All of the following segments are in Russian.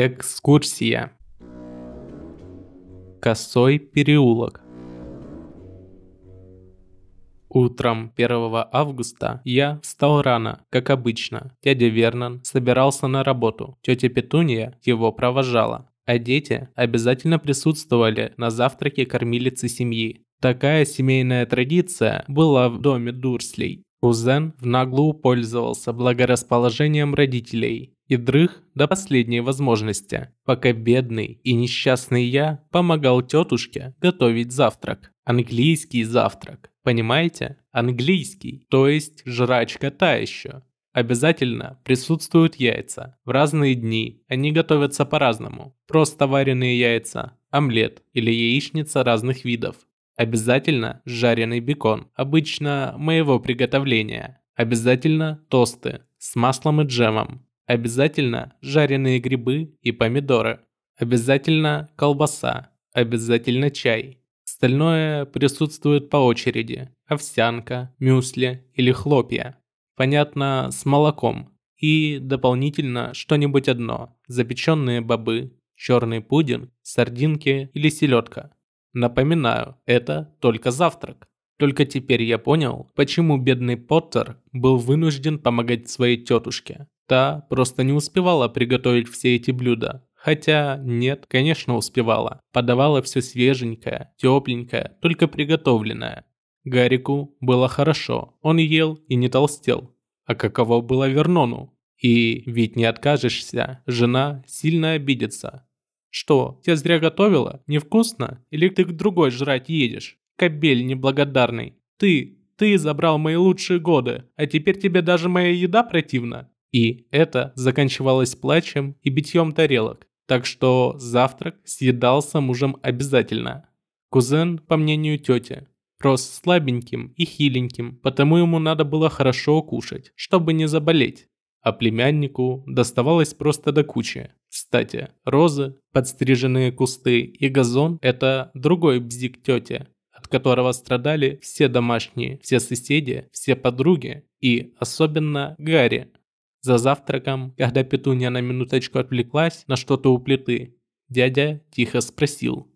Экскурсия. Косой переулок. Утром 1 августа я встал рано, как обычно. Дядя Вернон собирался на работу. Тетя Петуния его провожала. А дети обязательно присутствовали на завтраке кормилицы семьи. Такая семейная традиция была в доме Дурслей. Кузен в наглую пользовался благорасположением родителей и дрых до последней возможности, пока бедный и несчастный я помогал тетушке готовить завтрак. Английский завтрак, понимаете? Английский, то есть жрачка та еще. Обязательно присутствуют яйца. В разные дни они готовятся по-разному. Просто вареные яйца, омлет или яичница разных видов. Обязательно жареный бекон, обычно моего приготовления. Обязательно тосты с маслом и джемом. Обязательно жареные грибы и помидоры. Обязательно колбаса. Обязательно чай. Остальное присутствует по очереди. Овсянка, мюсли или хлопья. Понятно, с молоком. И дополнительно что-нибудь одно. Запеченные бобы, черный пудинг, сардинки или селедка. Напоминаю, это только завтрак. Только теперь я понял, почему бедный Поттер был вынужден помогать своей тетушке. Та просто не успевала приготовить все эти блюда. Хотя нет, конечно успевала. Подавала все свеженькое, тепленькое, только приготовленное. Гарику было хорошо, он ел и не толстел. А каково было Вернону? И ведь не откажешься, жена сильно обидится. Что, я зря готовила? Невкусно? Или ты к другой жрать едешь? Кобель неблагодарный. Ты, ты забрал мои лучшие годы, а теперь тебе даже моя еда противна. И это заканчивалось плачем и битьем тарелок. Так что завтрак съедался мужем обязательно. Кузен, по мнению тети, рос слабеньким и хиленьким, потому ему надо было хорошо кушать, чтобы не заболеть а племяннику доставалось просто до кучи. Кстати, розы, подстриженные кусты и газон – это другой бзик тети, от которого страдали все домашние, все соседи, все подруги и особенно Гарри. За завтраком, когда Петунья на минуточку отвлеклась на что-то у плиты, дядя тихо спросил.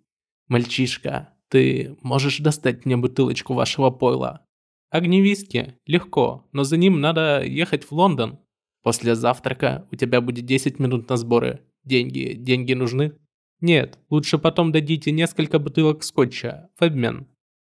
«Мальчишка, ты можешь достать мне бутылочку вашего пойла?» «Огневистки? Легко, но за ним надо ехать в Лондон. После завтрака у тебя будет 10 минут на сборы. Деньги, деньги нужны? Нет, лучше потом дадите несколько бутылок скотча в обмен.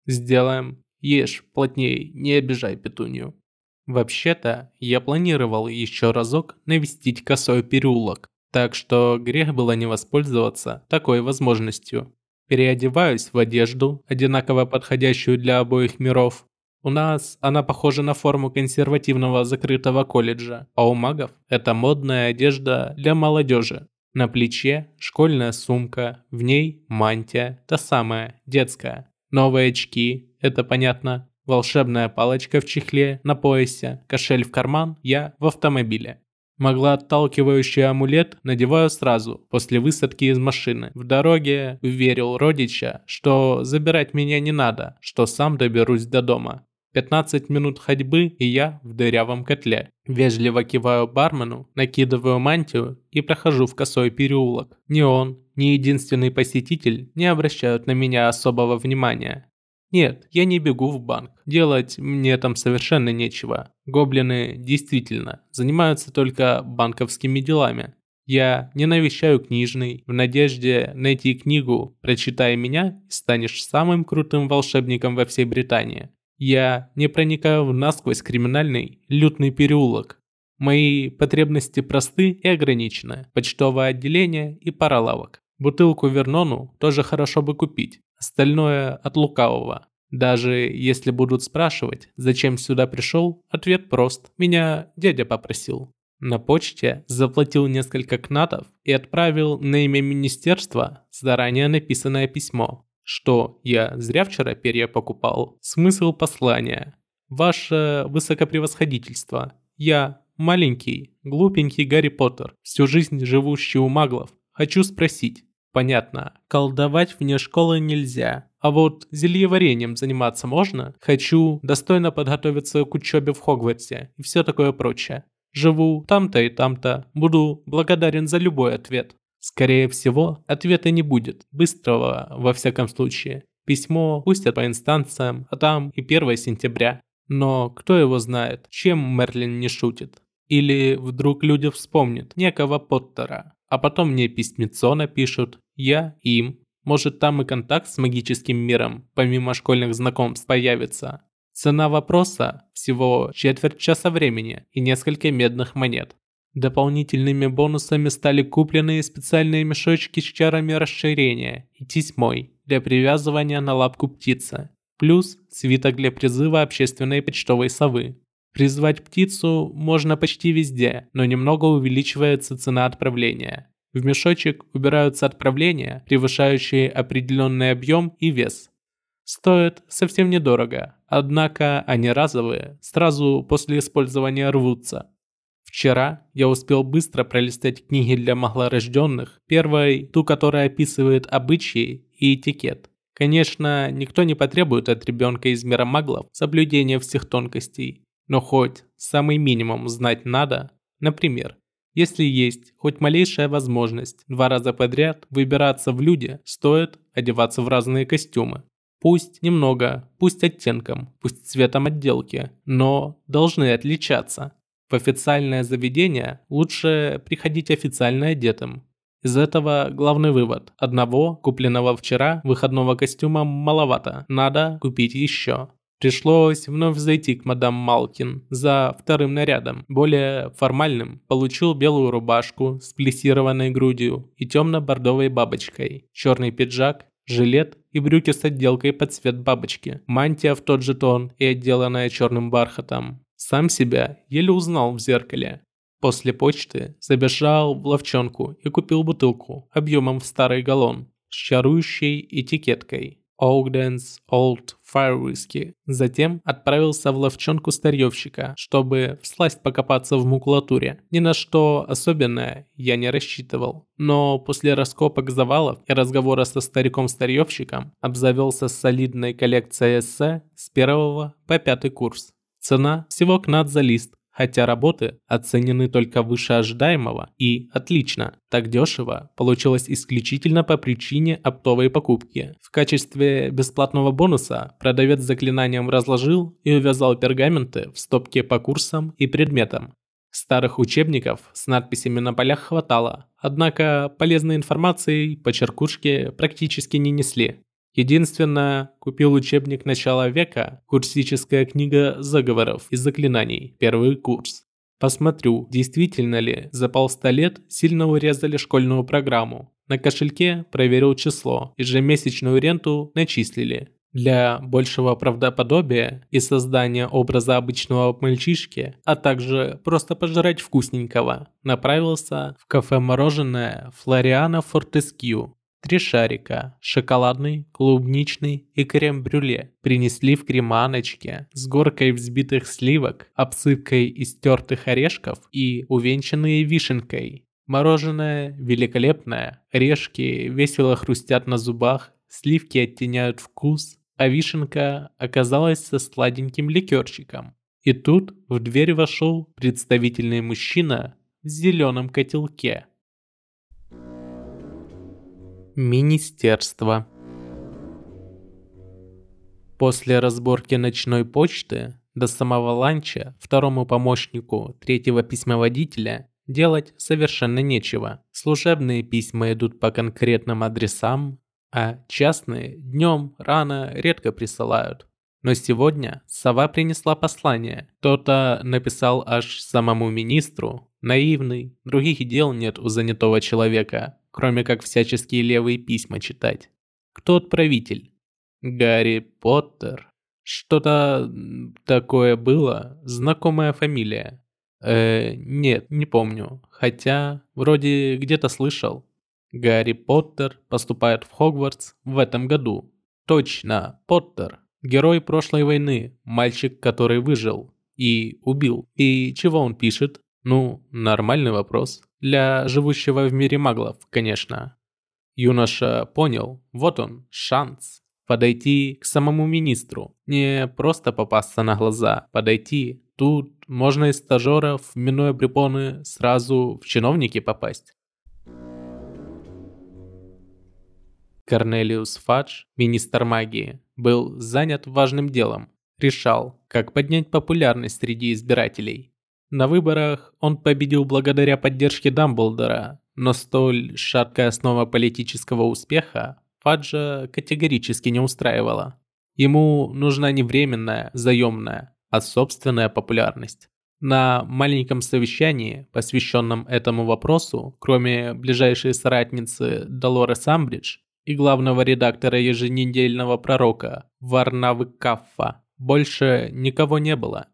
Сделаем. Ешь плотнее, не обижай петунью. Вообще-то, я планировал еще разок навестить косой переулок, так что грех было не воспользоваться такой возможностью. Переодеваюсь в одежду, одинаково подходящую для обоих миров, у нас она похожа на форму консервативного закрытого колледжа, а у магов это модная одежда для молодежи. На плече школьная сумка, в ней мантия, та самая, детская. Новые очки, это понятно. Волшебная палочка в чехле, на поясе, кошель в карман, я в автомобиле. Могла отталкивающий амулет надеваю сразу, после высадки из машины. В дороге уверил родича, что забирать меня не надо, что сам доберусь до дома. 15 минут ходьбы, и я в дырявом котле. Вежливо киваю бармену, накидываю мантию и прохожу в косой переулок. Ни он, ни единственный посетитель не обращают на меня особого внимания. Нет, я не бегу в банк. Делать мне там совершенно нечего. Гоблины действительно занимаются только банковскими делами. Я не навещаю книжный в надежде найти книгу «Прочитай меня» станешь самым крутым волшебником во всей Британии. Я не проникаю в насквозь криминальный, лютный переулок. Мои потребности просты и ограничены. Почтовое отделение и пара лавок. Бутылку Вернону тоже хорошо бы купить. Остальное от лукавого. Даже если будут спрашивать, зачем сюда пришел, ответ прост. Меня дядя попросил. На почте заплатил несколько кнатов и отправил на имя министерства заранее написанное письмо что я зря вчера перья покупал. Смысл послания. Ваше высокопревосходительство. Я маленький, глупенький Гарри Поттер, всю жизнь живущий у маглов. Хочу спросить. Понятно, колдовать вне школы нельзя. А вот зельеварением заниматься можно? Хочу достойно подготовиться к учебе в Хогвартсе и все такое прочее. Живу там-то и там-то. Буду благодарен за любой ответ. Скорее всего, ответа не будет, быстрого во всяком случае. Письмо пустят по инстанциям, а там и 1 сентября. Но кто его знает, чем Мерлин не шутит? Или вдруг люди вспомнят некого Поттера, а потом мне письмецо напишут, я им. Может там и контакт с магическим миром, помимо школьных знакомств, появится. Цена вопроса – всего четверть часа времени и несколько медных монет. Дополнительными бонусами стали купленные специальные мешочки с чарами расширения и тесьмой для привязывания на лапку птицы, плюс свиток для призыва общественной почтовой совы. Призвать птицу можно почти везде, но немного увеличивается цена отправления. В мешочек убираются отправления, превышающие определенный объем и вес. Стоят совсем недорого, однако они разовые, сразу после использования рвутся. Вчера я успел быстро пролистать книги для малорожденных, первой ту, которая описывает обычаи и этикет. Конечно, никто не потребует от ребенка из мира маглов соблюдения всех тонкостей, но хоть самый минимум знать надо. Например, если есть хоть малейшая возможность два раза подряд выбираться в люди, стоит одеваться в разные костюмы. Пусть немного, пусть оттенком, пусть цветом отделки, но должны отличаться. В официальное заведение лучше приходить официально одетым. Из этого главный вывод. Одного, купленного вчера, выходного костюма маловато, надо купить еще. Пришлось вновь зайти к мадам Малкин за вторым нарядом, более формальным. Получил белую рубашку с плессированной грудью и темно-бордовой бабочкой, черный пиджак, жилет и брюки с отделкой под цвет бабочки, мантия в тот же тон и отделанная черным бархатом. Сам себя еле узнал в зеркале. После почты забежал в ловчонку и купил бутылку объемом в старый галлон с чарующей этикеткой. Ogden's Old Fire. Затем отправился в ловчонку старьевщика, чтобы всласть покопаться в макулатуре. Ни на что особенное я не рассчитывал. Но после раскопок завалов и разговора со стариком-старьевщиком обзавелся солидной коллекцией эссе с первого по пятый курс. Цена всего кнат за лист, хотя работы оценены только выше ожидаемого и отлично. Так дешево получилось исключительно по причине оптовой покупки. В качестве бесплатного бонуса продавец заклинанием разложил и увязал пергаменты в стопке по курсам и предметам. Старых учебников с надписями на полях хватало, однако полезной информации по черкушке практически не несли. Единственное, купил учебник начала века, курсическая книга заговоров и заклинаний, первый курс. Посмотрю, действительно ли за полста лет сильно урезали школьную программу. На кошельке проверил число, ежемесячную ренту начислили. Для большего правдоподобия и создания образа обычного мальчишки, а также просто пожрать вкусненького, направился в кафе-мороженое Флориана Фортескью Три шарика, шоколадный, клубничный и крем-брюле, принесли в креманочке с горкой взбитых сливок, обсыпкой из тертых орешков и увенчанные вишенкой. Мороженое великолепное, орешки весело хрустят на зубах, сливки оттеняют вкус, а вишенка оказалась со сладеньким ликерчиком. И тут в дверь вошел представительный мужчина в зеленом котелке. Министерство. После разборки ночной почты до самого ланча второму помощнику третьего письмоводителя делать совершенно нечего. Служебные письма идут по конкретным адресам, а частные днем рано редко присылают. Но сегодня сова принесла послание. Кто-то написал аж самому министру. Наивный, других дел нет у занятого человека кроме как всяческие левые письма читать. Кто отправитель? Гарри Поттер. Что-то такое было, знакомая фамилия. Э, нет, не помню. Хотя, вроде где-то слышал. Гарри Поттер поступает в Хогвартс в этом году. Точно, Поттер. Герой прошлой войны, мальчик, который выжил и убил. И чего он пишет? Ну, нормальный вопрос. Для живущего в мире маглов, конечно. Юноша понял, вот он, шанс. Подойти к самому министру. Не просто попасться на глаза, подойти. Тут можно из стажеров, минуя препоны, сразу в чиновники попасть. Корнелиус Фадж, министр магии, был занят важным делом. Решал, как поднять популярность среди избирателей. На выборах он победил благодаря поддержке Дамблдора, но столь шаткая основа политического успеха Фаджа категорически не устраивала. Ему нужна не временная, заемная, а собственная популярность. На маленьком совещании, посвященном этому вопросу, кроме ближайшей соратницы Долорес Амбридж и главного редактора еженедельного пророка Варнавы Каффа, больше никого не было.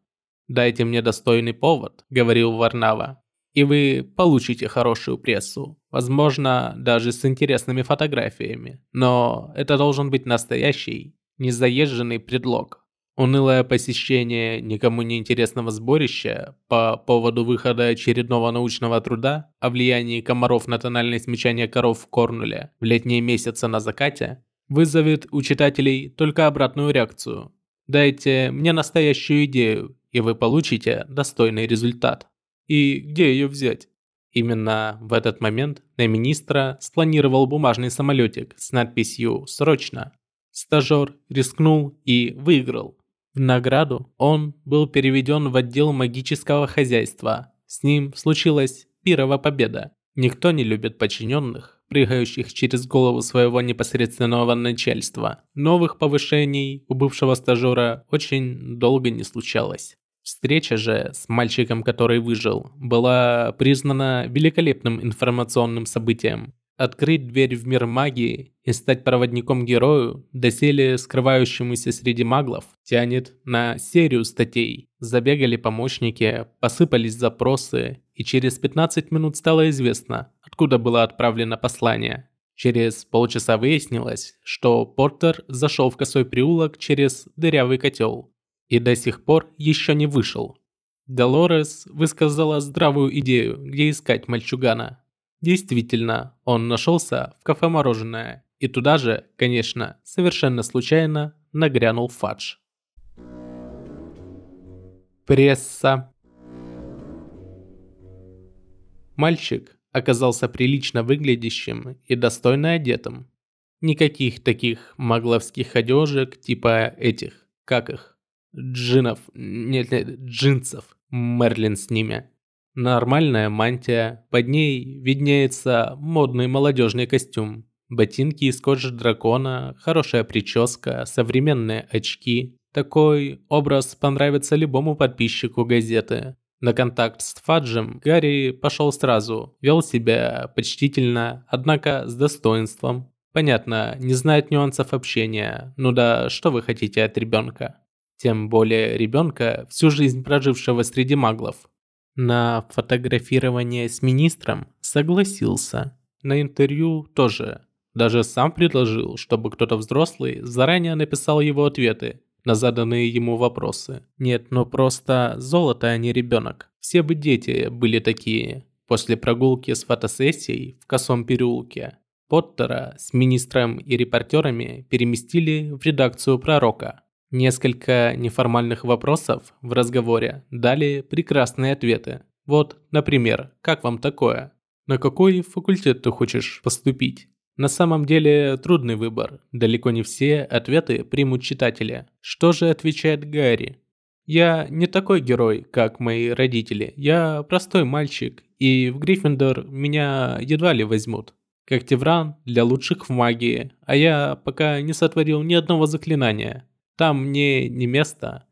«Дайте мне достойный повод», — говорил Варнава, «и вы получите хорошую прессу, возможно, даже с интересными фотографиями. Но это должен быть настоящий, незаезженный предлог». Унылое посещение никому не интересного сборища по поводу выхода очередного научного труда о влиянии комаров на тональное смечание коров в Корнуле в летние месяцы на закате вызовет у читателей только обратную реакцию. Дайте мне настоящую идею, и вы получите достойный результат. И где ее взять? Именно в этот момент на министра спланировал бумажный самолетик с надписью «Срочно». Стажер рискнул и выиграл. В награду он был переведен в отдел магического хозяйства. С ним случилась пирова победа. Никто не любит подчиненных, прыгающих через голову своего непосредственного начальства. Новых повышений у бывшего стажера очень долго не случалось. Встреча же с мальчиком, который выжил, была признана великолепным информационным событием. Открыть дверь в мир магии и стать проводником герою, доселе скрывающемуся среди маглов, тянет на серию статей. Забегали помощники, посыпались запросы, и через 15 минут стало известно, откуда было отправлено послание. Через полчаса выяснилось, что Портер зашел в косой приулок через дырявый котел и до сих пор еще не вышел. Долорес высказала здравую идею, где искать мальчугана. Действительно, он нашелся в кафе «Мороженое», и туда же, конечно, совершенно случайно нагрянул Фадж. Пресса. Мальчик оказался прилично выглядящим и достойно одетым. Никаких таких магловских одежек типа этих, как их, джинов, нет, нет, джинсов, Мерлин с ними. Нормальная мантия, под ней виднеется модный молодежный костюм. Ботинки из кожи дракона, хорошая прическа, современные очки. Такой образ понравится любому подписчику газеты. На контакт с Фаджем Гарри пошел сразу, вел себя почтительно, однако с достоинством. Понятно, не знает нюансов общения, ну да, что вы хотите от ребенка? Тем более ребенка, всю жизнь прожившего среди маглов. На фотографирование с министром согласился. На интервью тоже. Даже сам предложил, чтобы кто-то взрослый заранее написал его ответы на заданные ему вопросы. Нет, ну просто золото, а не ребенок. Все бы дети были такие. После прогулки с фотосессией в Косом переулке Поттера с министром и репортерами переместили в редакцию «Пророка». Несколько неформальных вопросов в разговоре дали прекрасные ответы. Вот, например, как вам такое? На какой факультет ты хочешь поступить? На самом деле трудный выбор. Далеко не все ответы примут читатели. Что же отвечает Гарри? Я не такой герой, как мои родители. Я простой мальчик, и в Гриффиндор меня едва ли возьмут. Как Тевран для лучших в магии, а я пока не сотворил ни одного заклинания. Там мне не место.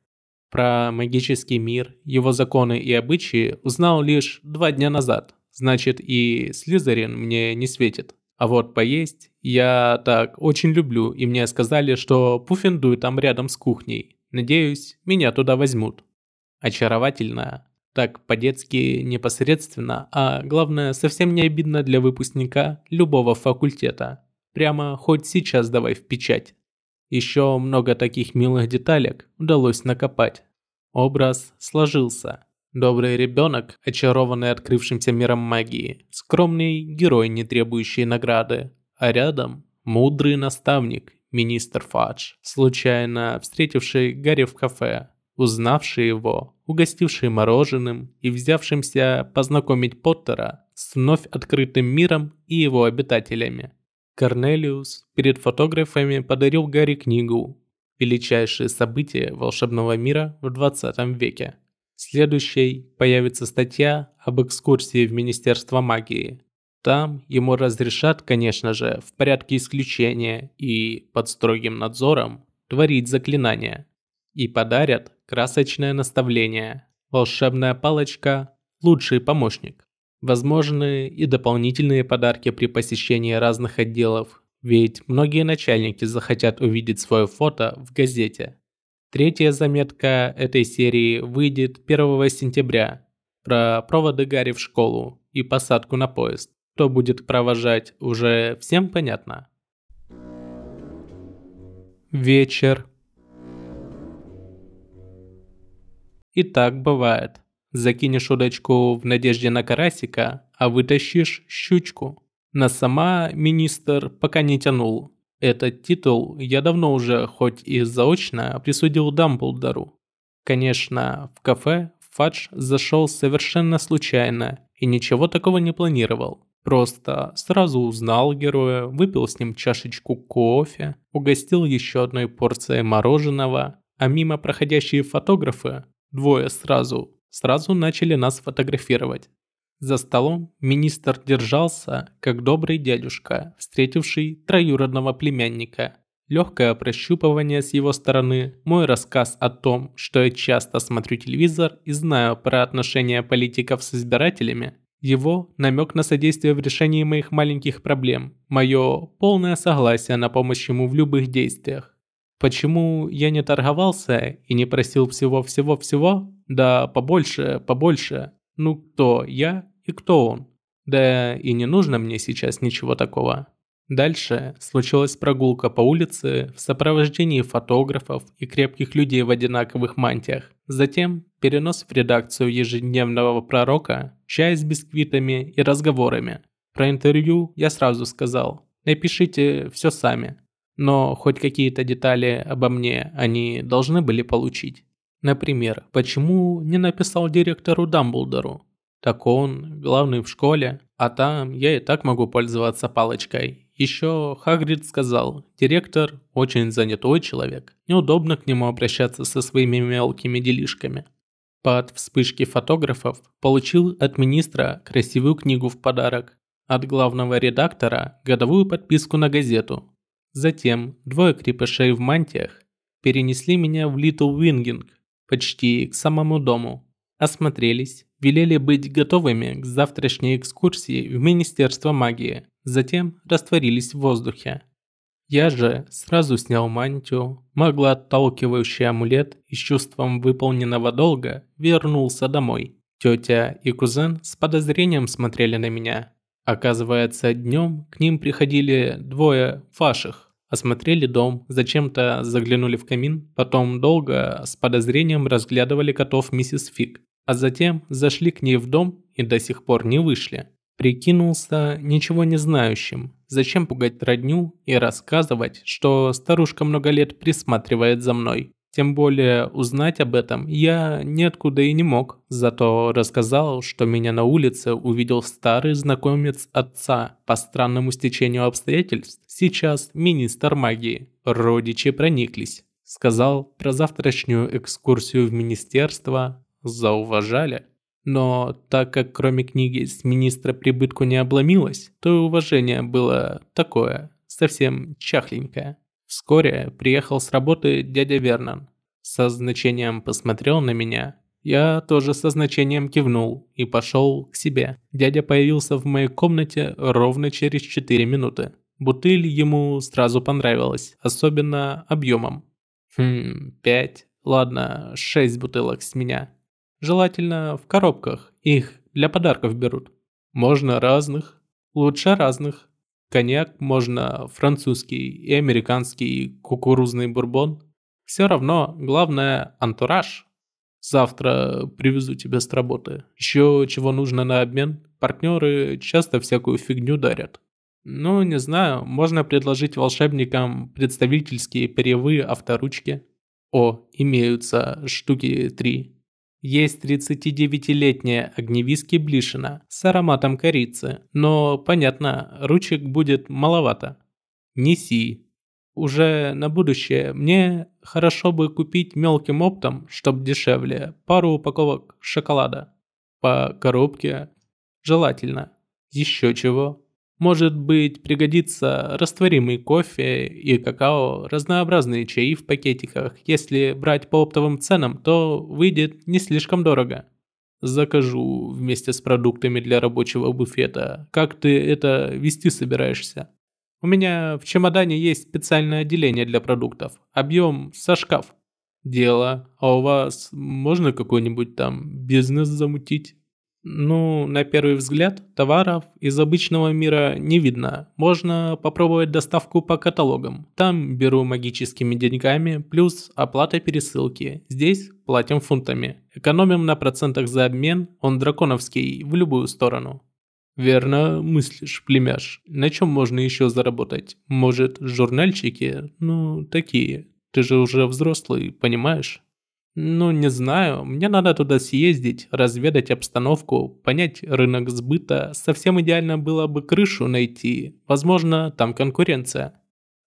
Про магический мир, его законы и обычаи узнал лишь два дня назад. Значит, и Слизерин мне не светит. А вот поесть я так очень люблю, и мне сказали, что Пуффендуй там рядом с кухней. Надеюсь, меня туда возьмут. Очаровательно. Так по-детски непосредственно, а главное, совсем не обидно для выпускника любого факультета. Прямо хоть сейчас давай в печать. Еще много таких милых деталек удалось накопать. Образ сложился. Добрый ребенок, очарованный открывшимся миром магии. Скромный герой, не требующий награды. А рядом мудрый наставник, министр Фадж, случайно встретивший Гарри в кафе, узнавший его, угостивший мороженым и взявшимся познакомить Поттера с вновь открытым миром и его обитателями. Корнелиус перед фотографами подарил Гарри книгу «Величайшие события волшебного мира в 20 веке». Следующей появится статья об экскурсии в Министерство магии. Там ему разрешат, конечно же, в порядке исключения и под строгим надзором творить заклинания. И подарят красочное наставление. Волшебная палочка – лучший помощник. Возможны и дополнительные подарки при посещении разных отделов, ведь многие начальники захотят увидеть свое фото в газете. Третья заметка этой серии выйдет 1 сентября про проводы Гарри в школу и посадку на поезд. Кто будет провожать, уже всем понятно. Вечер. И так бывает. Закинешь удочку в надежде на карасика, а вытащишь щучку. На сама министр пока не тянул. Этот титул я давно уже, хоть и заочно, присудил Дамблдору. Конечно, в кафе Фадж зашел совершенно случайно и ничего такого не планировал. Просто сразу узнал героя, выпил с ним чашечку кофе, угостил еще одной порцией мороженого, а мимо проходящие фотографы, двое сразу, сразу начали нас фотографировать. За столом министр держался, как добрый дядюшка, встретивший троюродного племянника. Легкое прощупывание с его стороны, мой рассказ о том, что я часто смотрю телевизор и знаю про отношения политиков с избирателями, его намек на содействие в решении моих маленьких проблем, мое полное согласие на помощь ему в любых действиях. Почему я не торговался и не просил всего-всего-всего? Да побольше, побольше. Ну кто я и кто он. Да и не нужно мне сейчас ничего такого. Дальше случилась прогулка по улице в сопровождении фотографов и крепких людей в одинаковых мантиях. Затем перенос в редакцию ежедневного пророка, чай с бисквитами и разговорами. Про интервью я сразу сказал. Напишите все сами. Но хоть какие-то детали обо мне они должны были получить. Например, почему не написал директору Дамблдору? Так он главный в школе, а там я и так могу пользоваться палочкой. Еще Хагрид сказал, директор очень занятой человек, неудобно к нему обращаться со своими мелкими делишками. Под вспышки фотографов получил от министра красивую книгу в подарок, от главного редактора годовую подписку на газету. Затем двое крепышей в мантиях перенесли меня в Литл Вингинг, почти к самому дому. Осмотрелись, велели быть готовыми к завтрашней экскурсии в Министерство магии, затем растворились в воздухе. Я же сразу снял мантию, отталкивающий амулет и с чувством выполненного долга вернулся домой. Тетя и кузен с подозрением смотрели на меня. Оказывается, днем к ним приходили двое фаших, осмотрели дом, зачем-то заглянули в камин, потом долго с подозрением разглядывали котов миссис Фиг а затем зашли к ней в дом и до сих пор не вышли. Прикинулся ничего не знающим. Зачем пугать родню и рассказывать, что старушка много лет присматривает за мной? Тем более узнать об этом я ниоткуда и не мог. Зато рассказал, что меня на улице увидел старый знакомец отца. По странному стечению обстоятельств сейчас министр магии. Родичи прониклись. Сказал про завтрашнюю экскурсию в министерство, зауважали. Но так как кроме книги с министра прибытку не обломилось, то и уважение было такое, совсем чахленькое. Вскоре приехал с работы дядя Вернон. Со значением посмотрел на меня. Я тоже со значением кивнул и пошел к себе. Дядя появился в моей комнате ровно через 4 минуты. Бутыль ему сразу понравилась, особенно объемом. Хм, пять, ладно, шесть бутылок с меня. Желательно в коробках, их для подарков берут. Можно разных, лучше разных. Коньяк можно французский и американский кукурузный бурбон. Все равно, главное, антураж. Завтра привезу тебя с работы. Еще чего нужно на обмен? Партнеры часто всякую фигню дарят. Ну, не знаю, можно предложить волшебникам представительские перьевые авторучки. О, имеются штуки три. Есть 39-летняя огневиски Блишина с ароматом корицы, но, понятно, ручек будет маловато. Неси. Уже на будущее мне хорошо бы купить мелким оптом, чтоб дешевле, пару упаковок шоколада. По коробке. Желательно. Еще чего. Может быть, пригодится растворимый кофе и какао, разнообразные чаи в пакетиках. Если брать по оптовым ценам, то выйдет не слишком дорого. Закажу вместе с продуктами для рабочего буфета. Как ты это вести собираешься? У меня в чемодане есть специальное отделение для продуктов. Объем со шкаф. Дело. А у вас можно какой-нибудь там бизнес замутить? Ну, на первый взгляд, товаров из обычного мира не видно. Можно попробовать доставку по каталогам. Там беру магическими деньгами, плюс оплата пересылки. Здесь платим фунтами. Экономим на процентах за обмен, он драконовский, в любую сторону. Верно мыслишь, племяш. На чем можно еще заработать? Может, журнальчики? Ну, такие. Ты же уже взрослый, понимаешь? Ну, не знаю, мне надо туда съездить, разведать обстановку, понять рынок сбыта. Совсем идеально было бы крышу найти. Возможно, там конкуренция.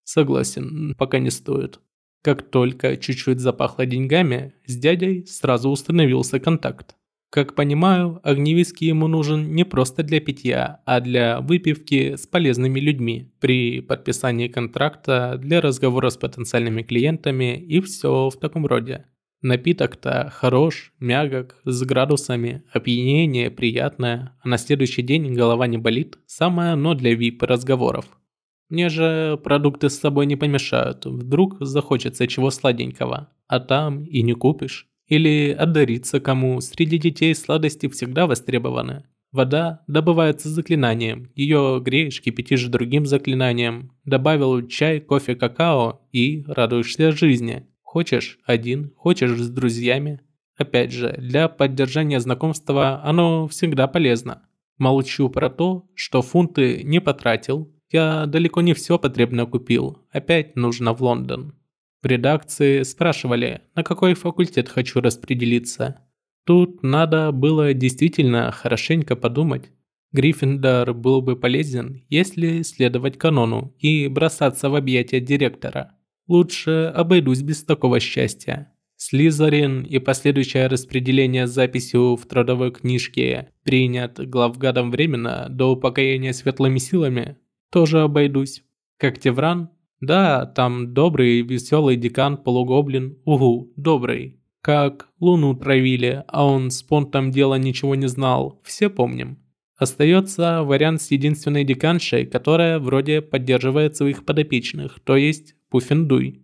Согласен, пока не стоит. Как только чуть-чуть запахло деньгами, с дядей сразу установился контакт. Как понимаю, огневиский ему нужен не просто для питья, а для выпивки с полезными людьми, при подписании контракта, для разговора с потенциальными клиентами и все в таком роде. Напиток-то хорош, мягок, с градусами, опьянение приятное, а на следующий день голова не болит, самое оно для вип-разговоров. Мне же продукты с собой не помешают, вдруг захочется чего сладенького, а там и не купишь. Или отдариться кому, среди детей сладости всегда востребованы. Вода добывается заклинанием, ее греешь, кипятишь другим заклинанием, добавил чай, кофе, какао и радуешься жизни. Хочешь один, хочешь с друзьями. Опять же, для поддержания знакомства оно всегда полезно. Молчу про то, что фунты не потратил. Я далеко не все потребно купил. Опять нужно в Лондон. В редакции спрашивали, на какой факультет хочу распределиться. Тут надо было действительно хорошенько подумать. Гриффиндор был бы полезен, если следовать канону и бросаться в объятия директора. Лучше обойдусь без такого счастья. Слизерин и последующее распределение с записью в трудовой книжке принят главгадом временно до упокоения светлыми силами тоже обойдусь. Как Тевран? Да, там добрый веселый декан полугоблин, угу, добрый. Как Луну травили, а он с понтом дела ничего не знал, все помним. Остается вариант с единственной деканшей, которая вроде поддерживает своих подопечных, то есть Пуффендуй.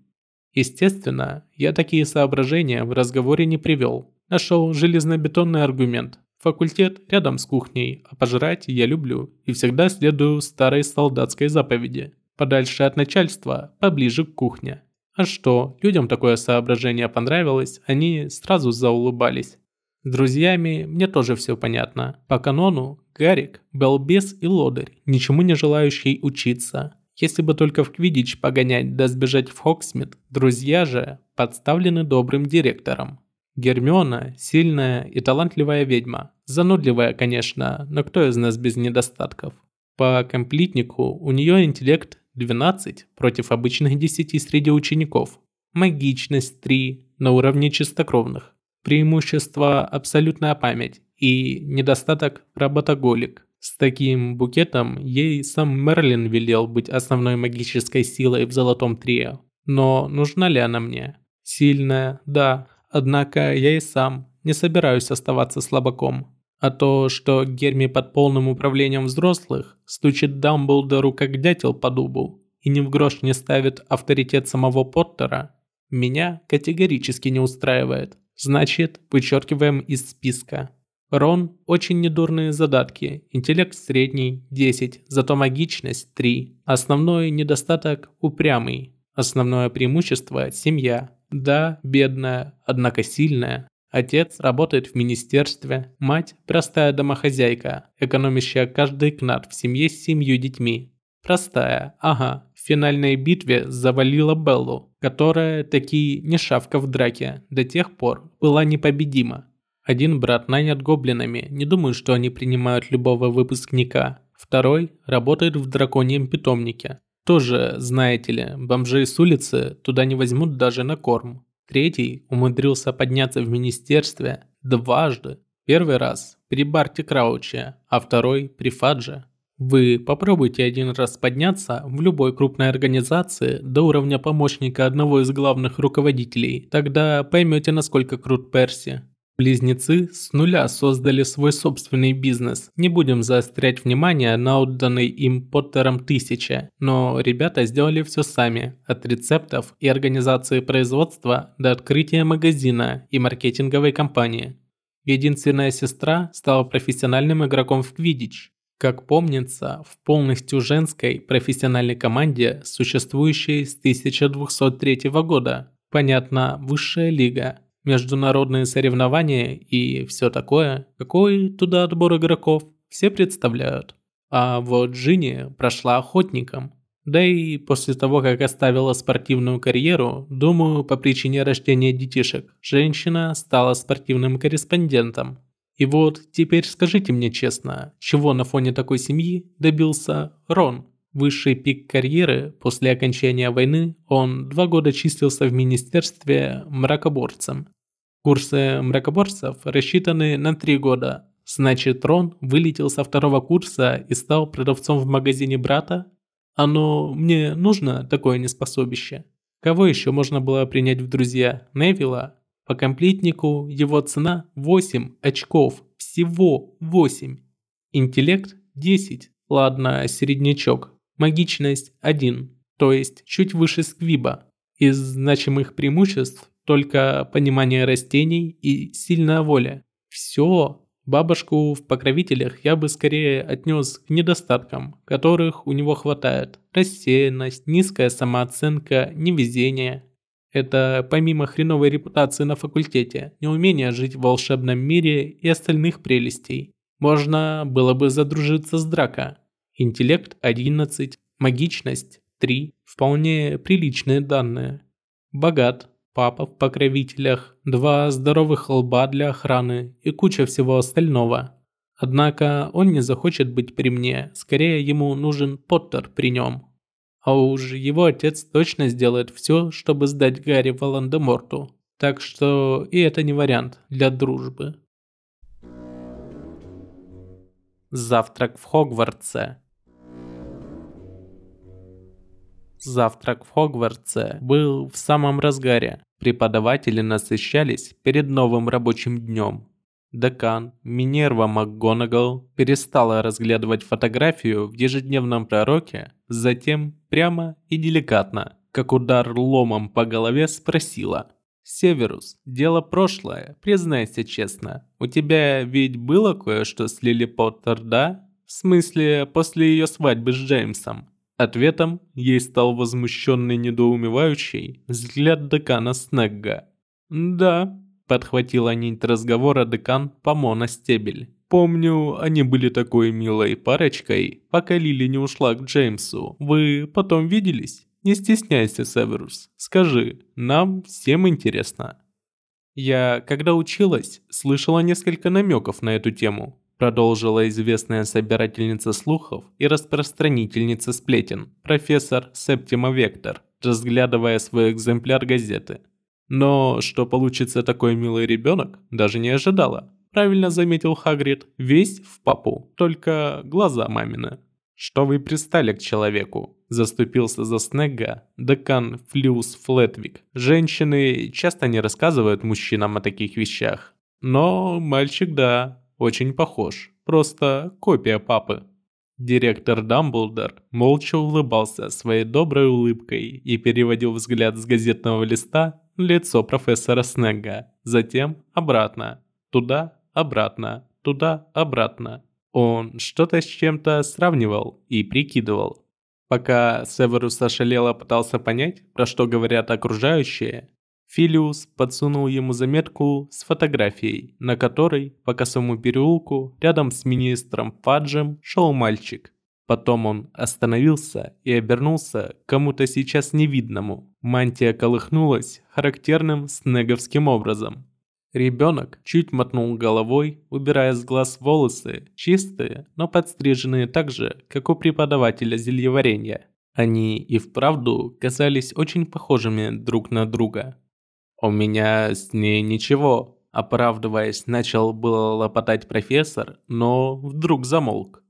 Естественно, я такие соображения в разговоре не привел. Нашел железнобетонный аргумент. Факультет рядом с кухней, а пожрать я люблю и всегда следую старой солдатской заповеди. Подальше от начальства, поближе к кухне. А что, людям такое соображение понравилось, они сразу заулыбались. С друзьями мне тоже все понятно. По канону Гарик, Белбес и Лодырь, ничему не желающий учиться. Если бы только в Квидич погонять да сбежать в Хоксмит, друзья же подставлены добрым директором. Гермиона – сильная и талантливая ведьма. Занудливая, конечно, но кто из нас без недостатков? По комплитнику у нее интеллект 12 против обычных 10 среди учеников. Магичность 3 на уровне чистокровных. Преимущество – абсолютная память и недостаток – работоголик. С таким букетом ей сам Мерлин велел быть основной магической силой в Золотом Трио. Но нужна ли она мне? Сильная, да, однако я и сам не собираюсь оставаться слабаком. А то, что Герми под полным управлением взрослых стучит Дамблдору как дятел по дубу и ни в грош не ставит авторитет самого Поттера, меня категорически не устраивает. Значит, вычеркиваем из списка. Рон – очень недурные задатки, интеллект средний – 10, зато магичность – 3. Основной недостаток – упрямый. Основное преимущество – семья. Да, бедная, однако сильная. Отец работает в министерстве, мать – простая домохозяйка, экономящая каждый кнат в семье с семью детьми. Простая, ага, в финальной битве завалила Беллу, которая таки не шавка в драке, до тех пор была непобедима. Один брат нанят гоблинами, не думаю, что они принимают любого выпускника. Второй работает в драконьем питомнике. Тоже, знаете ли, бомжей с улицы туда не возьмут даже на корм. Третий умудрился подняться в министерстве дважды. Первый раз при Барте Крауче, а второй при Фадже. Вы попробуйте один раз подняться в любой крупной организации до уровня помощника одного из главных руководителей, тогда поймете, насколько крут Перси. Близнецы с нуля создали свой собственный бизнес. Не будем заострять внимание на отданной им Поттером тысяче, но ребята сделали все сами, от рецептов и организации производства до открытия магазина и маркетинговой кампании. Единственная сестра стала профессиональным игроком в Квидич. Как помнится, в полностью женской профессиональной команде, существующей с 1203 года. Понятно, высшая лига, международные соревнования и все такое. Какой туда отбор игроков, все представляют. А вот Джинни прошла охотником. Да и после того, как оставила спортивную карьеру, думаю, по причине рождения детишек, женщина стала спортивным корреспондентом. И вот теперь скажите мне честно, чего на фоне такой семьи добился Рон? Высший пик карьеры после окончания войны он два года числился в Министерстве мракоборцем. Курсы мракоборцев рассчитаны на три года. Значит, Рон вылетел со второго курса и стал продавцом в магазине брата? Оно мне нужно, такое неспособище? Кого еще можно было принять в друзья? Невилла? По комплитнику его цена 8 очков. Всего 8. Интеллект 10. Ладно, середнячок. Магичность 1, то есть чуть выше сквиба. Из значимых преимуществ только понимание растений и сильная воля. Все. Бабушку в покровителях я бы скорее отнес к недостаткам, которых у него хватает. Рассеянность, низкая самооценка, невезение. Это помимо хреновой репутации на факультете, неумение жить в волшебном мире и остальных прелестей. Можно было бы задружиться с Драко, Интеллект 11, магичность 3, вполне приличные данные. Богат, папа в покровителях, два здоровых лба для охраны и куча всего остального. Однако он не захочет быть при мне, скорее ему нужен Поттер при нем. А уж его отец точно сделает все, чтобы сдать Гарри Волан-де-Морту. Так что и это не вариант для дружбы. Завтрак в Хогвартсе Завтрак в Хогвартсе был в самом разгаре. Преподаватели насыщались перед новым рабочим днем. Декан Минерва МакГонагал перестала разглядывать фотографию в ежедневном пророке, затем прямо и деликатно, как удар ломом по голове спросила. «Северус, дело прошлое, признайся честно. У тебя ведь было кое-что с Лили Поттер, да? В смысле, после ее свадьбы с Джеймсом?» Ответом ей стал возмущенный недоумевающий взгляд декана Снегга. «Да», – подхватила нить разговора декан Помона Стебель. «Помню, они были такой милой парочкой, пока Лили не ушла к Джеймсу. Вы потом виделись? Не стесняйся, Северус. Скажи, нам всем интересно». Я, когда училась, слышала несколько намеков на эту тему продолжила известная собирательница слухов и распространительница сплетен, профессор Септима Вектор, разглядывая свой экземпляр газеты. Но что получится такой милый ребенок, даже не ожидала. Правильно заметил Хагрид, весь в папу, только глаза мамины. «Что вы пристали к человеку?» Заступился за Снега декан Флюс Флетвик. Женщины часто не рассказывают мужчинам о таких вещах. Но мальчик да, очень похож, просто копия папы. Директор Дамблдор молча улыбался своей доброй улыбкой и переводил взгляд с газетного листа лицо профессора Снегга, затем обратно, туда, обратно, туда, обратно. Он что-то с чем-то сравнивал и прикидывал. Пока Северус ошалело пытался понять, про что говорят окружающие, Филиус подсунул ему заметку с фотографией, на которой по косому переулку рядом с министром Фаджем шел мальчик. Потом он остановился и обернулся кому-то сейчас невидному. Мантия колыхнулась характерным снеговским образом. Ребенок чуть мотнул головой, убирая с глаз волосы, чистые, но подстриженные так же, как у преподавателя зельеварения. Они и вправду казались очень похожими друг на друга. «У меня с ней ничего», – оправдываясь, начал было лопотать профессор, но вдруг замолк.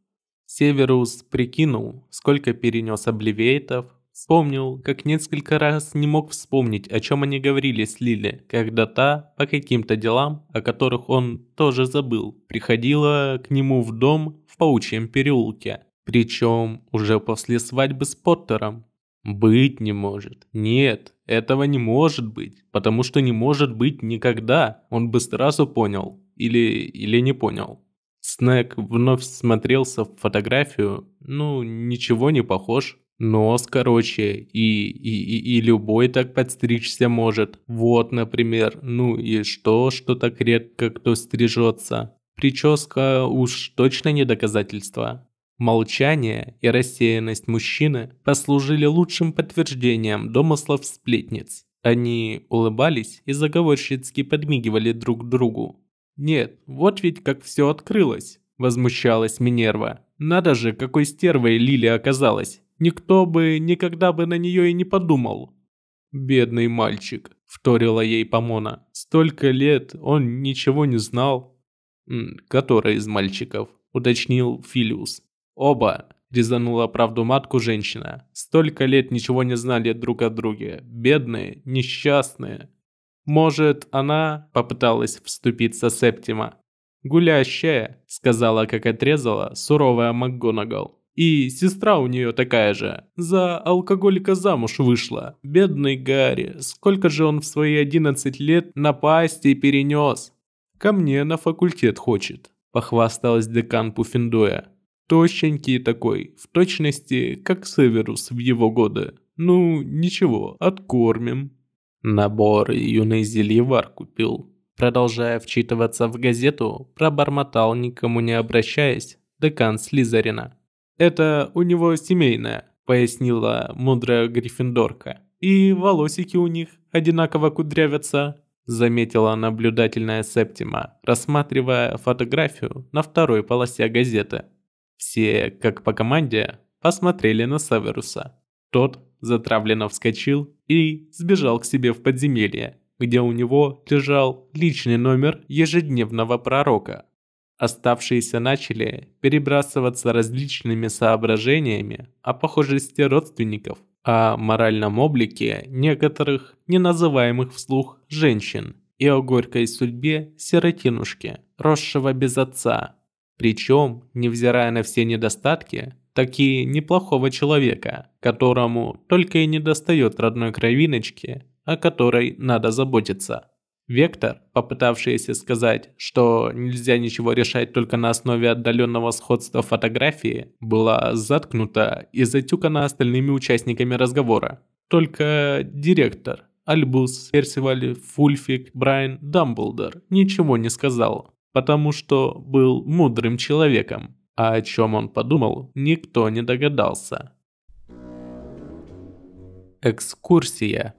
Северус прикинул, сколько перенес обливейтов, вспомнил, как несколько раз не мог вспомнить, о чем они говорили с Лили, когда та, по каким-то делам, о которых он тоже забыл, приходила к нему в дом в Паучьем переулке. Причем уже после свадьбы с Поттером. Быть не может. Нет, этого не может быть. Потому что не может быть никогда. Он бы сразу понял. Или, или не понял. Снег вновь смотрелся в фотографию. Ну, ничего не похож. Нос короче, и, и, и, и любой так подстричься может. Вот, например. Ну и что, что так редко кто стрижется? Прическа уж точно не доказательство. Молчание и рассеянность мужчины послужили лучшим подтверждением домыслов сплетниц. Они улыбались и заговорщицки подмигивали друг другу. «Нет, вот ведь как все открылось!» – возмущалась Минерва. «Надо же, какой стервой Лили оказалась! Никто бы никогда бы на нее и не подумал!» «Бедный мальчик», – вторила ей Помона. «Столько лет он ничего не знал». «Который из мальчиков?» – уточнил Филиус. Оба, резанула правду матку женщина. Столько лет ничего не знали друг о друге. Бедные, несчастные. Может, она попыталась вступиться Септима. «Гулящая», — сказала, как отрезала, суровая МакГонагал. «И сестра у нее такая же. За алкоголика замуж вышла. Бедный Гарри, сколько же он в свои одиннадцать лет напасти перенес. Ко мне на факультет хочет», — похвасталась декан Пуффендуя. Тощенький такой, в точности, как Северус в его годы. Ну, ничего, откормим. Набор юный зельевар купил. Продолжая вчитываться в газету, пробормотал, никому не обращаясь, декан Слизерина. «Это у него семейное», — пояснила мудрая Гриффиндорка. «И волосики у них одинаково кудрявятся», — заметила наблюдательная Септима, рассматривая фотографию на второй полосе газеты. Все, как по команде, посмотрели на Северуса. Тот затравленно вскочил и сбежал к себе в подземелье, где у него лежал личный номер ежедневного пророка. Оставшиеся начали перебрасываться различными соображениями о похожести родственников, о моральном облике некоторых неназываемых вслух женщин и о горькой судьбе сиротинушки, росшего без отца, причем, невзирая на все недостатки, таки неплохого человека, которому только и недостает родной кровиночки, о которой надо заботиться. Вектор, попытавшийся сказать, что нельзя ничего решать только на основе отдаленного сходства фотографии, была заткнута и затюкана остальными участниками разговора. Только директор, Альбус, Персиваль, Фульфик, Брайан, Дамблдор ничего не сказал потому что был мудрым человеком, а о чем он подумал, никто не догадался. Экскурсия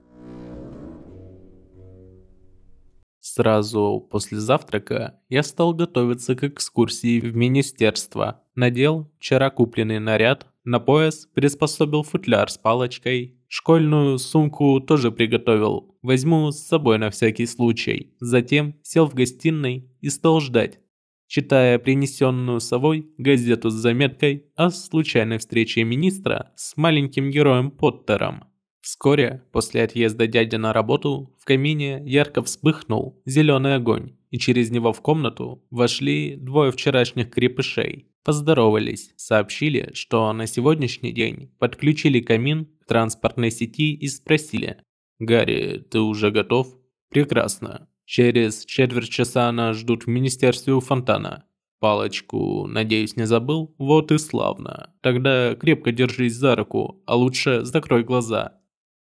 Сразу после завтрака я стал готовиться к экскурсии в министерство. Надел вчера купленный наряд, на пояс приспособил футляр с палочкой, Школьную сумку тоже приготовил. Возьму с собой на всякий случай. Затем сел в гостиной и стал ждать, читая принесенную совой газету с заметкой о случайной встрече министра с маленьким героем Поттером. Вскоре, после отъезда дяди на работу, в камине ярко вспыхнул зеленый огонь, и через него в комнату вошли двое вчерашних крепышей. Поздоровались, сообщили, что на сегодняшний день подключили камин транспортной сети и спросили. «Гарри, ты уже готов?» «Прекрасно. Через четверть часа нас ждут в министерстве у фонтана. Палочку, надеюсь, не забыл? Вот и славно. Тогда крепко держись за руку, а лучше закрой глаза.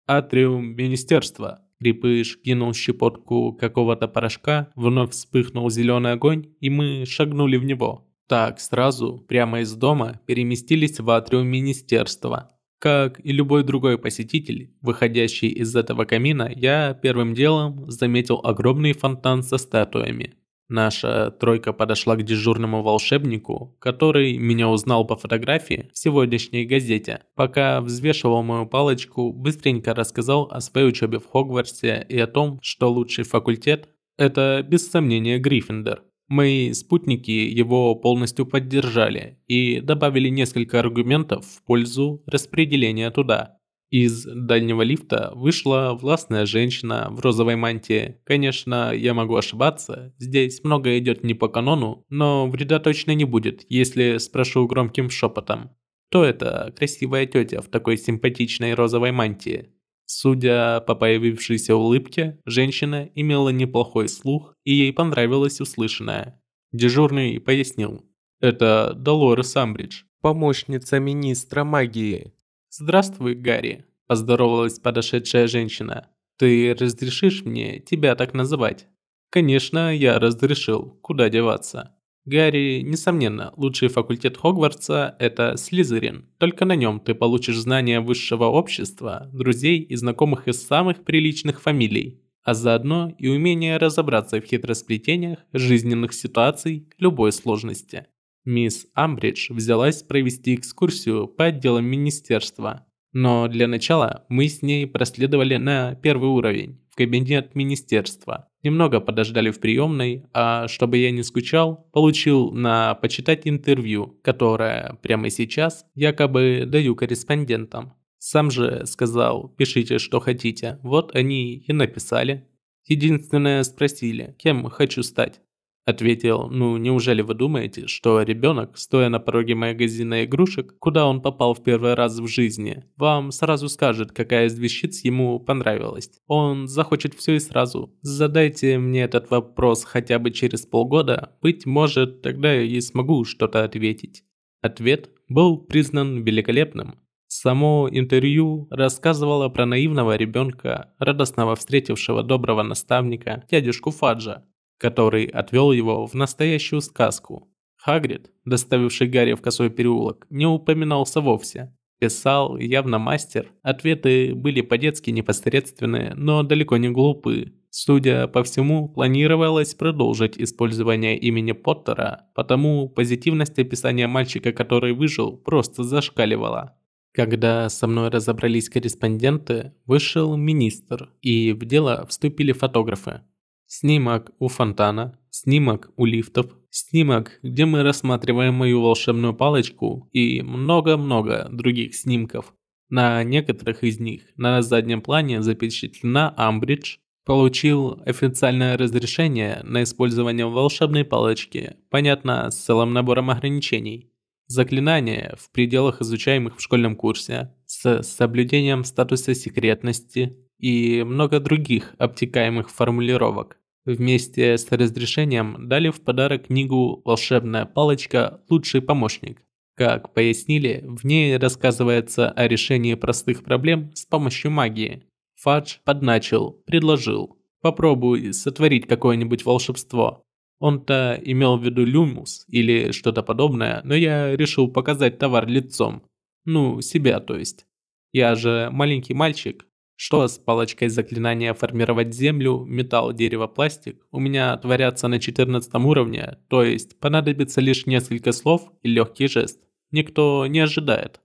Атриум министерства». Крепыш кинул щепотку какого-то порошка, вновь вспыхнул зеленый огонь, и мы шагнули в него. Так, сразу, прямо из дома, переместились в атриум министерства. Как и любой другой посетитель, выходящий из этого камина, я первым делом заметил огромный фонтан со статуями. Наша тройка подошла к дежурному волшебнику, который меня узнал по фотографии в сегодняшней газете. Пока взвешивал мою палочку, быстренько рассказал о своей учебе в Хогвартсе и о том, что лучший факультет – это без сомнения Гриффиндор. Мои спутники его полностью поддержали и добавили несколько аргументов в пользу распределения туда. Из дальнего лифта вышла властная женщина в розовой мантии. Конечно, я могу ошибаться, здесь много идет не по канону, но вреда точно не будет, если спрошу громким шепотом. Кто это красивая тетя в такой симпатичной розовой мантии? Судя по появившейся улыбке, женщина имела неплохой слух и ей понравилось услышанное. Дежурный пояснил. Это Долорес Амбридж, помощница министра магии. «Здравствуй, Гарри», – поздоровалась подошедшая женщина. «Ты разрешишь мне тебя так называть?» «Конечно, я разрешил. Куда деваться?» Гарри, несомненно, лучший факультет Хогвартса – это Слизерин. Только на нем ты получишь знания высшего общества, друзей и знакомых из самых приличных фамилий, а заодно и умение разобраться в хитросплетениях жизненных ситуаций любой сложности. Мисс Амбридж взялась провести экскурсию по отделам министерства. Но для начала мы с ней проследовали на первый уровень, в кабинет министерства. Немного подождали в приемной, а чтобы я не скучал, получил на почитать интервью, которое прямо сейчас якобы даю корреспондентам. Сам же сказал, пишите что хотите, вот они и написали. Единственное спросили, кем хочу стать. Ответил, ну неужели вы думаете, что ребенок, стоя на пороге магазина игрушек, куда он попал в первый раз в жизни, вам сразу скажет, какая из вещиц ему понравилась. Он захочет все и сразу. Задайте мне этот вопрос хотя бы через полгода, быть может, тогда я и смогу что-то ответить. Ответ был признан великолепным. Само интервью рассказывало про наивного ребенка, радостного встретившего доброго наставника, дядюшку Фаджа, который отвел его в настоящую сказку. Хагрид, доставивший Гарри в косой переулок, не упоминался вовсе. Писал явно мастер, ответы были по-детски непосредственные, но далеко не глупые. Судя по всему, планировалось продолжить использование имени Поттера, потому позитивность описания мальчика, который выжил, просто зашкаливала. Когда со мной разобрались корреспонденты, вышел министр, и в дело вступили фотографы. Снимок у фонтана, снимок у лифтов, снимок, где мы рассматриваем мою волшебную палочку и много-много других снимков. На некоторых из них на заднем плане запечатлена Амбридж, получил официальное разрешение на использование волшебной палочки, понятно, с целым набором ограничений. Заклинания в пределах изучаемых в школьном курсе, с соблюдением статуса секретности, и много других обтекаемых формулировок. Вместе с разрешением дали в подарок книгу «Волшебная палочка. Лучший помощник». Как пояснили, в ней рассказывается о решении простых проблем с помощью магии. Фадж подначил, предложил. Попробуй сотворить какое-нибудь волшебство. Он-то имел в виду люмус или что-то подобное, но я решил показать товар лицом. Ну, себя то есть. Я же маленький мальчик, что с палочкой заклинания формировать землю, металл, дерево, пластик у меня творятся на 14 уровне, то есть понадобится лишь несколько слов и легкий жест. Никто не ожидает.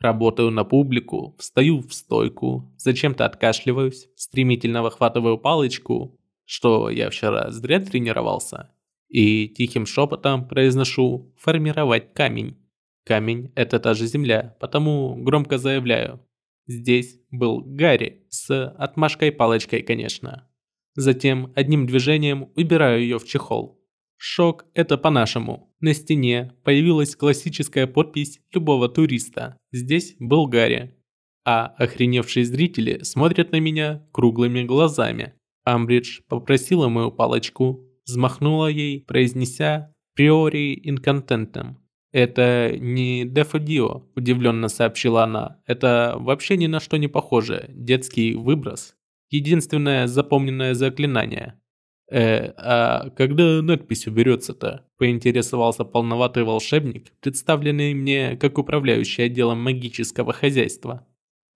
Работаю на публику, встаю в стойку, зачем-то откашливаюсь, стремительно выхватываю палочку, что я вчера зря тренировался, и тихим шепотом произношу «формировать камень». Камень – это та же земля, потому громко заявляю Здесь был Гарри с отмашкой-палочкой, конечно. Затем одним движением убираю ее в чехол. Шок – это по-нашему. На стене появилась классическая подпись любого туриста. Здесь был Гарри. А охреневшие зрители смотрят на меня круглыми глазами. Амбридж попросила мою палочку, взмахнула ей, произнеся «приори инконтентом». «Это не Дефодио», – удивленно сообщила она. «Это вообще ни на что не похоже. Детский выброс. Единственное запомненное заклинание». «Э, а когда надпись уберется-то?» – поинтересовался полноватый волшебник, представленный мне как управляющий отделом магического хозяйства.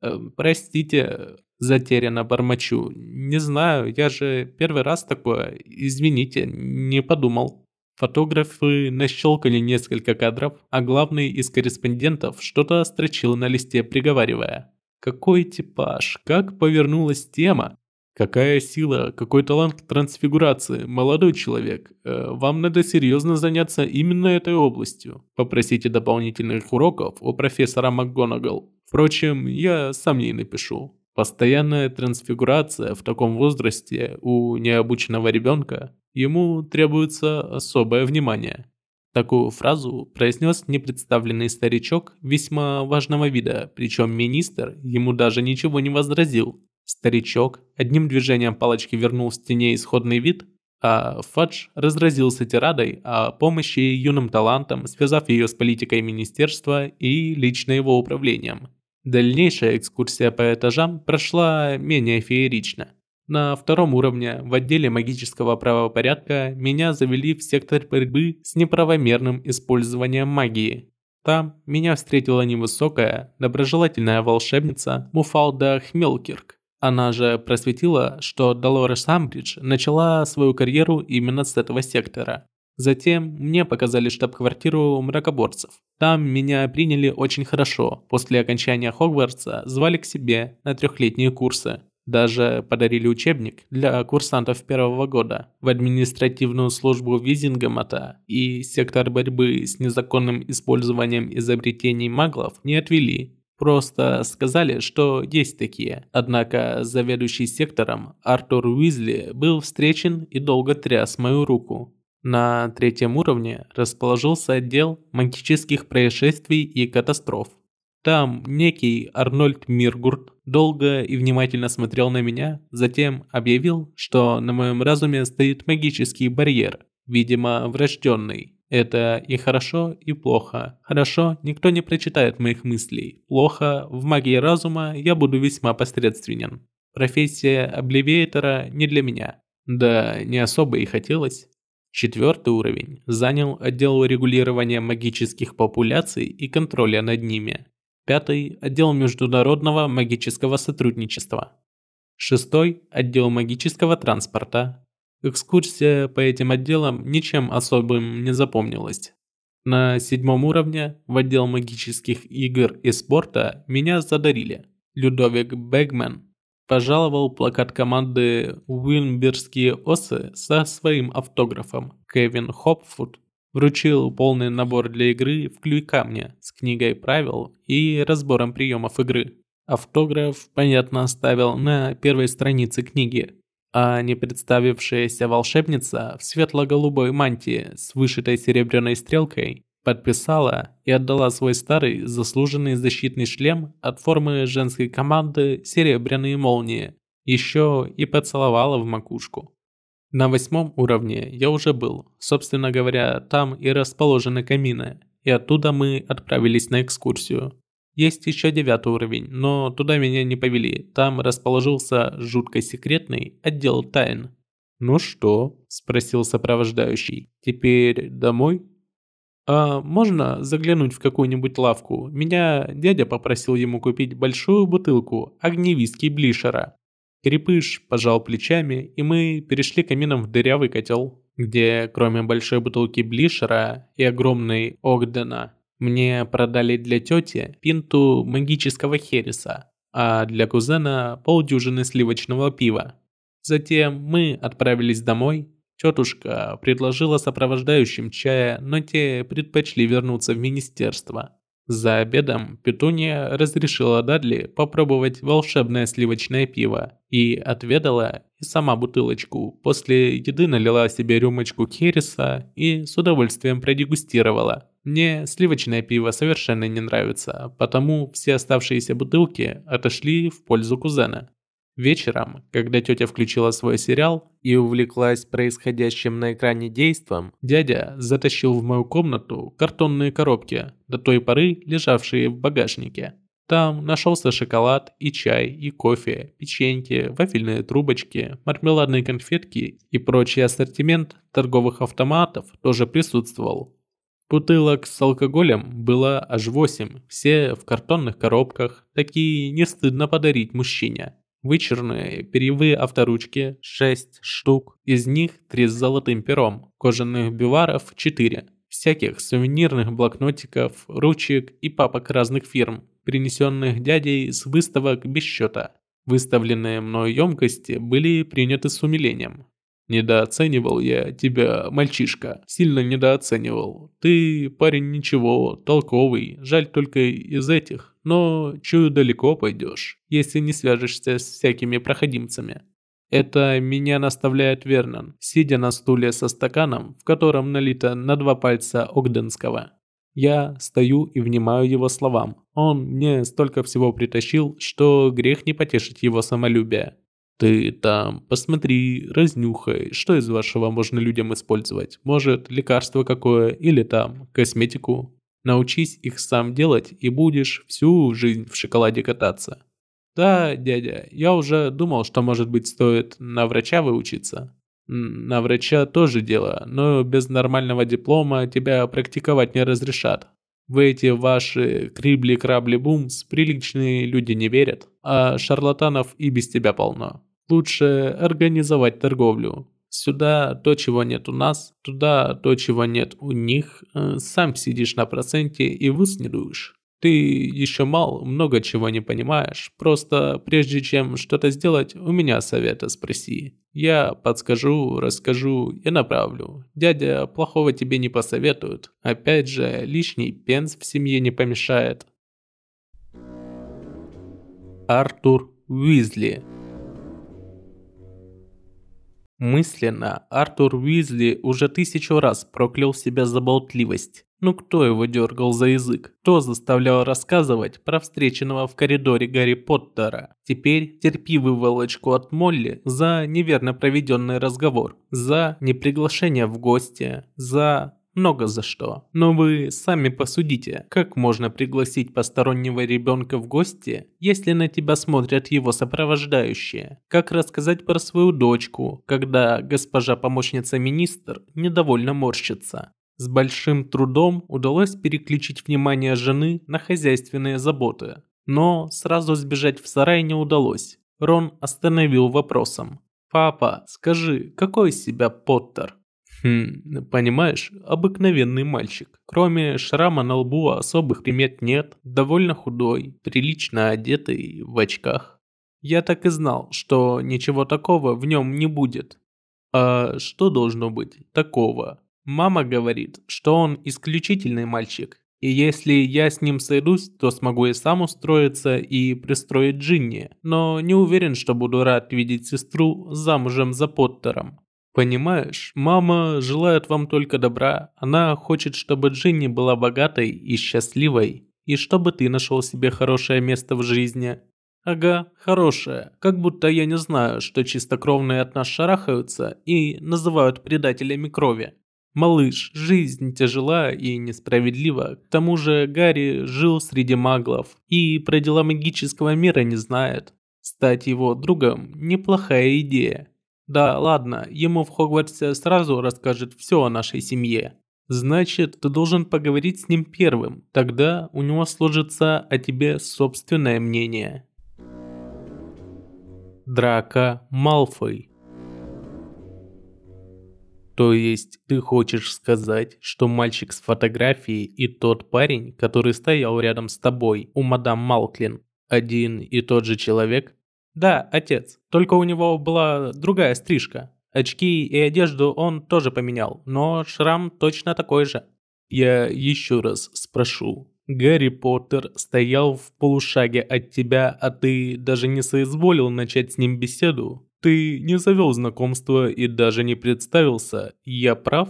Э, простите, затерянно бормочу. Не знаю, я же первый раз такое. Извините, не подумал. Фотографы нащелкали несколько кадров, а главный из корреспондентов что-то строчил на листе, приговаривая. Какой типаж, как повернулась тема. Какая сила, какой талант трансфигурации, молодой человек. Э, вам надо серьезно заняться именно этой областью. Попросите дополнительных уроков у профессора МакГонагал. Впрочем, я сам ей напишу. Постоянная трансфигурация в таком возрасте у необученного ребенка, ему требуется особое внимание. Такую фразу произнес непредставленный старичок весьма важного вида, причем министр ему даже ничего не возразил. Старичок одним движением палочки вернул стене исходный вид, а Фадж разразился тирадой о помощи юным талантам, связав ее с политикой министерства и лично его управлением. Дальнейшая экскурсия по этажам прошла менее феерично. На втором уровне, в отделе магического правопорядка, меня завели в сектор борьбы с неправомерным использованием магии. Там меня встретила невысокая, доброжелательная волшебница Муфалда Хмелкирк. Она же просветила, что Долорес Амбридж начала свою карьеру именно с этого сектора. Затем мне показали штаб-квартиру мракоборцев. Там меня приняли очень хорошо. После окончания Хогвартса звали к себе на трехлетние курсы. Даже подарили учебник для курсантов первого года в административную службу Визингомата и сектор борьбы с незаконным использованием изобретений маглов не отвели. Просто сказали, что есть такие. Однако заведующий сектором Артур Уизли был встречен и долго тряс мою руку. На третьем уровне расположился отдел магических происшествий и катастроф. Там некий Арнольд Миргурт долго и внимательно смотрел на меня, затем объявил, что на моем разуме стоит магический барьер, видимо, врожденный. Это и хорошо, и плохо. Хорошо, никто не прочитает моих мыслей. Плохо, в магии разума я буду весьма посредственен. Профессия обливейтора не для меня. Да, не особо и хотелось. Четвертый уровень занял отдел регулирования магических популяций и контроля над ними. Пятый – отдел международного магического сотрудничества. Шестой – отдел магического транспорта. Экскурсия по этим отделам ничем особым не запомнилась. На седьмом уровне в отдел магических игр и спорта меня задарили. Людовик Бэгмен пожаловал плакат команды «Уинберские осы» со своим автографом. Кевин Хопфуд вручил полный набор для игры в клюй-камне с книгой правил и разбором приемов игры. Автограф, понятно, оставил на первой странице книги, а не представившаяся волшебница в светло-голубой мантии с вышитой серебряной стрелкой подписала и отдала свой старый заслуженный защитный шлем от формы женской команды «Серебряные молнии», еще и поцеловала в макушку. На восьмом уровне я уже был, собственно говоря, там и расположены камины, и оттуда мы отправились на экскурсию. Есть еще девятый уровень, но туда меня не повели, там расположился жутко секретный отдел тайн. «Ну что?» – спросил сопровождающий. «Теперь домой?» «А можно заглянуть в какую-нибудь лавку? Меня дядя попросил ему купить большую бутылку огневиски Блишера». Крепыш пожал плечами, и мы перешли камином в дырявый котел, где кроме большой бутылки Блишера и огромной Огдена, мне продали для тети пинту магического хереса, а для кузена полдюжины сливочного пива. Затем мы отправились домой, Тетушка предложила сопровождающим чая, но те предпочли вернуться в министерство. За обедом Петуния разрешила Дадли попробовать волшебное сливочное пиво и отведала и сама бутылочку. После еды налила себе рюмочку Хереса и с удовольствием продегустировала. Мне сливочное пиво совершенно не нравится, потому все оставшиеся бутылки отошли в пользу кузена. Вечером, когда тетя включила свой сериал и увлеклась происходящим на экране действом, дядя затащил в мою комнату картонные коробки, до той поры лежавшие в багажнике. Там нашелся шоколад и чай, и кофе, печеньки, вафельные трубочки, мармеладные конфетки и прочий ассортимент торговых автоматов тоже присутствовал. Бутылок с алкоголем было аж восемь, все в картонных коробках, такие не стыдно подарить мужчине. Вычурные перьевые авторучки – 6 штук, из них 3 с золотым пером, кожаных биваров – 4, всяких сувенирных блокнотиков, ручек и папок разных фирм, принесенных дядей с выставок без счета. Выставленные мной емкости были приняты с умилением. Недооценивал я тебя, мальчишка, сильно недооценивал. Ты парень ничего, толковый, жаль только из этих но чую далеко пойдешь, если не свяжешься с всякими проходимцами. Это меня наставляет Вернон, сидя на стуле со стаканом, в котором налито на два пальца Огденского. Я стою и внимаю его словам. Он мне столько всего притащил, что грех не потешить его самолюбие. Ты там посмотри, разнюхай, что из вашего можно людям использовать. Может, лекарство какое или там косметику. Научись их сам делать и будешь всю жизнь в шоколаде кататься. Да, дядя, я уже думал, что может быть стоит на врача выучиться. На врача тоже дело, но без нормального диплома тебя практиковать не разрешат. В эти ваши крибли-крабли-бумс приличные люди не верят, а шарлатанов и без тебя полно. Лучше организовать торговлю. Сюда то, чего нет у нас, туда то, чего нет у них. Э, сам сидишь на проценте и выснедуешь. Ты еще мал, много чего не понимаешь. Просто прежде чем что-то сделать, у меня совета спроси. Я подскажу, расскажу и направлю. Дядя плохого тебе не посоветует. Опять же, лишний пенс в семье не помешает. Артур Уизли Мысленно Артур Уизли уже тысячу раз проклял себя за болтливость. Ну кто его дергал за язык? Кто заставлял рассказывать про встреченного в коридоре Гарри Поттера? Теперь терпи выволочку от Молли за неверно проведенный разговор, за неприглашение в гости, за много за что. Но вы сами посудите, как можно пригласить постороннего ребенка в гости, если на тебя смотрят его сопровождающие? Как рассказать про свою дочку, когда госпожа помощница министр недовольно морщится? С большим трудом удалось переключить внимание жены на хозяйственные заботы. Но сразу сбежать в сарай не удалось. Рон остановил вопросом. «Папа, скажи, какой из себя Поттер?» Хм, понимаешь, обыкновенный мальчик. Кроме шрама на лбу особых примет нет. Довольно худой, прилично одетый, в очках. Я так и знал, что ничего такого в нем не будет. А что должно быть такого? Мама говорит, что он исключительный мальчик. И если я с ним сойдусь, то смогу и сам устроиться и пристроить Джинни. Но не уверен, что буду рад видеть сестру замужем за Поттером. Понимаешь, мама желает вам только добра. Она хочет, чтобы Джинни была богатой и счастливой, и чтобы ты нашел себе хорошее место в жизни. Ага, хорошее. Как будто я не знаю, что чистокровные от нас шарахаются и называют предателями крови. Малыш, жизнь тяжела и несправедлива. К тому же Гарри жил среди маглов и про дела магического мира не знает. Стать его другом – неплохая идея. Да, ладно, ему в Хогвартсе сразу расскажет все о нашей семье. Значит, ты должен поговорить с ним первым. Тогда у него сложится о тебе собственное мнение. Драка Малфой То есть ты хочешь сказать, что мальчик с фотографией и тот парень, который стоял рядом с тобой у мадам Малклин, один и тот же человек? Да, отец. Только у него была другая стрижка. Очки и одежду он тоже поменял, но шрам точно такой же. Я еще раз спрошу. Гарри Поттер стоял в полушаге от тебя, а ты даже не соизволил начать с ним беседу? Ты не завел знакомство и даже не представился. Я прав?